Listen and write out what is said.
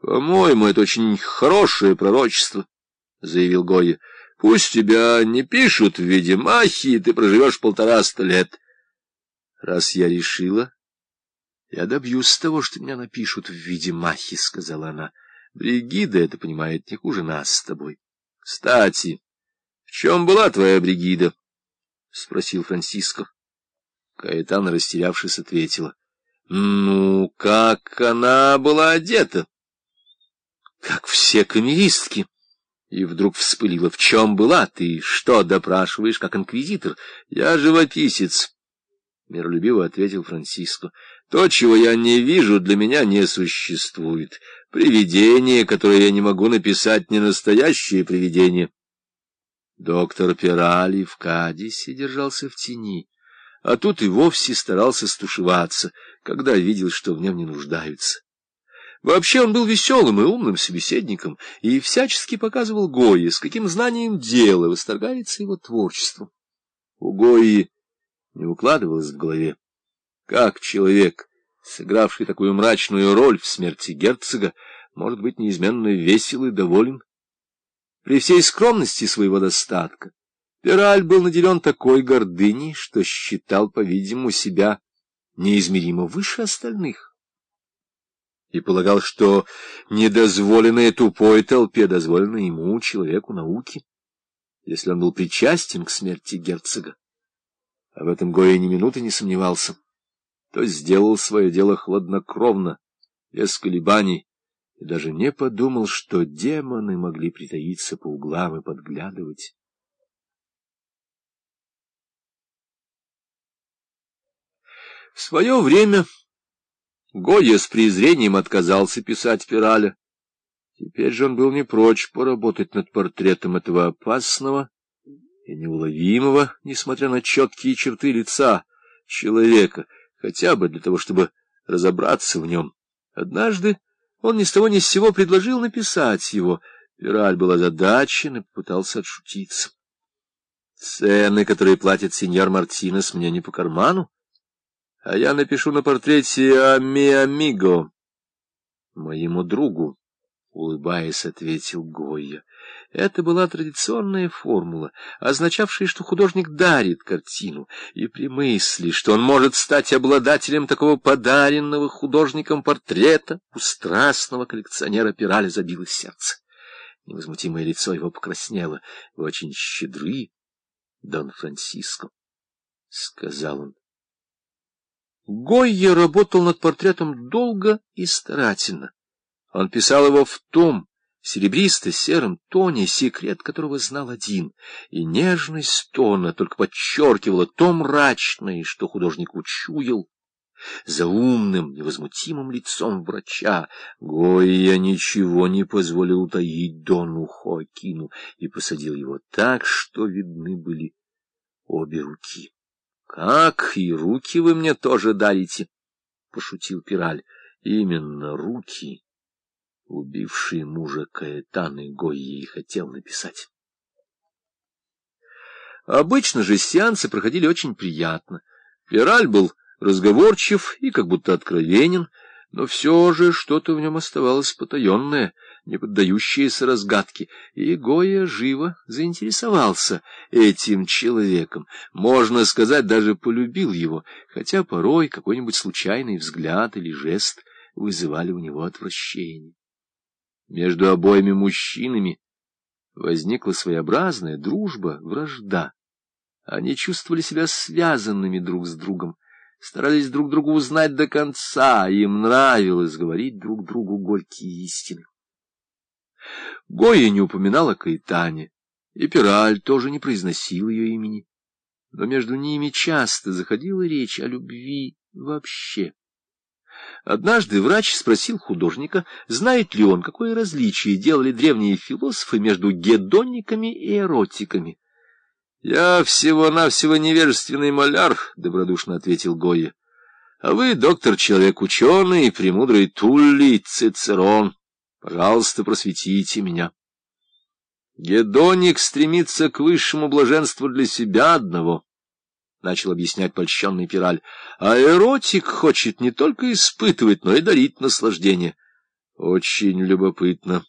— По-моему, это очень хорошее пророчество, — заявил Гойя. — Пусть тебя не пишут в виде махи, ты проживешь полтораста лет. — Раз я решила, я добьюсь того, что меня напишут в виде махи, — сказала она. — Бригида это понимает не хуже нас с тобой. — Кстати, в чем была твоя Бригида? — спросил Франциско. Каэтана, растерявшись, ответила. — Ну, как она была одета? Как все камеристки. И вдруг вспылила. В чем была ты? Что допрашиваешь, как инквизитор? Я живописец. Миролюбиво ответил Франциско. То, чего я не вижу, для меня не существует. Привидение, которое я не могу написать, не настоящее привидение. Доктор Пирали в Кадисе держался в тени, а тут и вовсе старался стушеваться, когда видел, что в нем не нуждаются. Вообще он был веселым и умным собеседником и всячески показывал Гойе, с каким знанием дела восторгается его творчеством. У Гойи не укладывалось в голове, как человек, сыгравший такую мрачную роль в смерти герцога, может быть неизменно весел и доволен. При всей скромности своего достатка Пираль был наделен такой гордыней, что считал, по-видимому, себя неизмеримо выше остальных и полагал, что недозволенное тупой толпе дозволено ему, человеку науки, если он был причастен к смерти герцога. А в этом Гоя ни минуты не сомневался, то сделал свое дело хладнокровно, без колебаний, и даже не подумал, что демоны могли притаиться по углам и подглядывать. В свое время Гойя с презрением отказался писать Пираля. Теперь же он был не прочь поработать над портретом этого опасного и неуловимого, несмотря на четкие черты лица, человека, хотя бы для того, чтобы разобраться в нем. Однажды он ни с того ни с сего предложил написать его. Пираль был озадачен и попытался отшутиться. Цены, которые платит сеньор Мартинес, мне не по карману а я напишу на портрете «Ами Амиго», моему другу, — улыбаясь, ответил Гойя. Это была традиционная формула, означавшая, что художник дарит картину, и при мысли, что он может стать обладателем такого подаренного художником портрета, у страстного коллекционера Пираля забилось сердце. Невозмутимое лицо его покраснело. — Вы очень щедры, Дон Франциско, — сказал он. Гойя работал над портретом долго и старательно. Он писал его в том серебристо-сером тоне, секрет которого знал один, и нежность тона только подчеркивала то мрачное, что художник учуял. За умным, невозмутимым лицом врача Гойя ничего не позволил утаить Дону Хоакину и посадил его так, что видны были обе руки. Как и руки вы мне тоже дарите, — пошутил Пираль. Именно руки, убившие мужа Каэтаны Гойи, хотел написать. Обычно же сеансы проходили очень приятно. Пираль был разговорчив и как будто откровенен, но все же что-то в нем оставалось потаенное — не поддающиеся разгадке, и Гоя живо заинтересовался этим человеком, можно сказать, даже полюбил его, хотя порой какой-нибудь случайный взгляд или жест вызывали у него отвращение. Между обоими мужчинами возникла своеобразная дружба, вражда. Они чувствовали себя связанными друг с другом, старались друг друга узнать до конца, им нравилось говорить друг другу горькие истины. Гоя не упоминала Каэтане, и Пираль тоже не произносил ее имени. Но между ними часто заходила речь о любви вообще. Однажды врач спросил художника, знает ли он, какое различие делали древние философы между гедонниками и эротиками. — Я всего-навсего невежественный маляр, — добродушно ответил Гойя. — А вы, доктор, человек ученый, премудрый Тулли Цицерон. Пожалуйста, просветите меня. Гедоник стремится к высшему блаженству для себя одного, — начал объяснять польщенный Пираль, — а эротик хочет не только испытывать, но и дарить наслаждение. Очень любопытно.